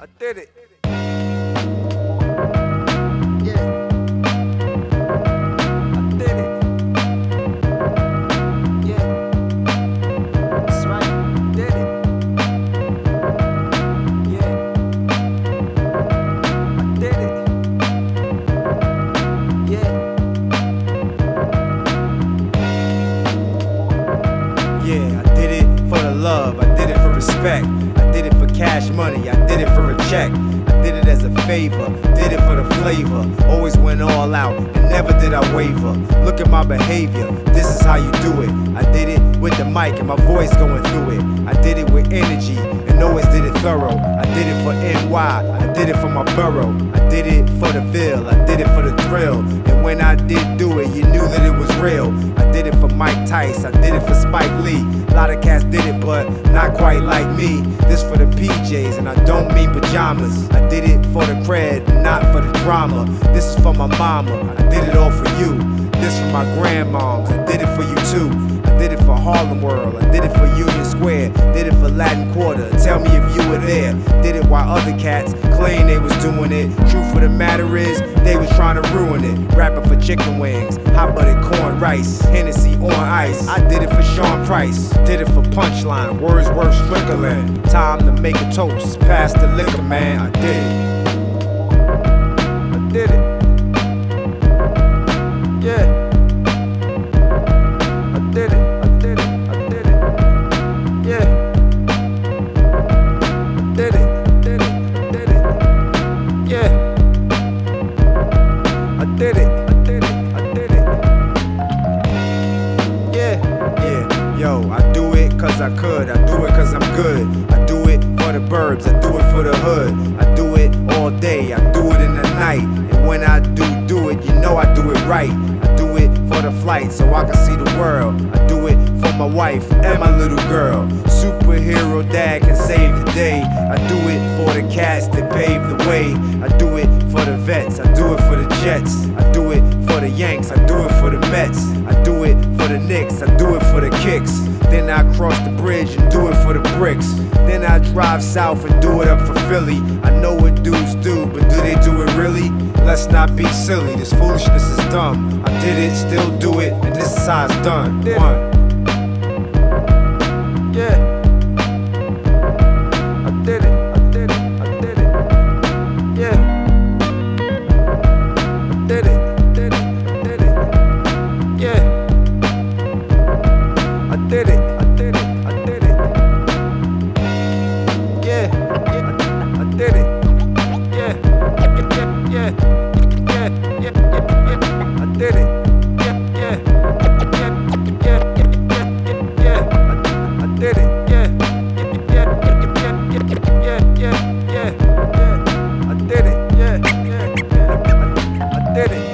I did it. Love. I did it for respect. I did it for cash money. I did it for a check. I did it as a favor. Did it for the flavor. Always went all out and never did I waver. Look at my behavior. This is how you do it. I did it with the mic and my voice going through it. I did it with energy and always did it thorough. I did it for NY. I did it for my borough. I did it for the Ville. I did it for the thrill. And when I did do it, you knew that it was real. I did it for Mike Tice. I did it for Spike Lee. A lot of cats did it, but not quite like me. This for the PJs, and I don't mean pajamas. I did it for the cred, not for the drama. This is for my mama. I did it all for you. This for my grandmoms. I did it for you too. Did it for Harlem World. I did it for Union Square. Did it for Latin Quarter. Tell me if you were there. Did it while other cats claim they was doing it. Truth of the matter is, they was trying to ruin it. Rapping for chicken wings, hot buttered corn rice, Hennessy on ice. I did it for Sean Price. Did it for Punchline, Words Wordsworth Strickland. Time to make a toast. Pass the liquor, man. I did it. I did it. I did it. I did it. I did it. Yeah. Yeah. Yo, I do it cause I could. I do it cause I'm good. I do it for the burbs. I do it for the hood. I do it all day. I do it in the night. And when I do do it, you know I do it right. I do it for the flight so I can see the world. I do it for my wife and my little girl. Superhero dad can save the day. I do it cats that pave the way. I do it for the vets. I do it for the Jets. I do it for the Yanks. I do it for the Mets. I do it for the Knicks. I do it for the kicks. Then I cross the bridge and do it for the bricks. Then I drive south and do it up for Philly. I know what dudes do, but do they do it really? Let's not be silly. This foolishness is dumb. I did it, still do it, and this is how it's done. One. did it. Yeah, yeah, yeah, yeah, yeah, yeah, Yeah. I did it. Did it.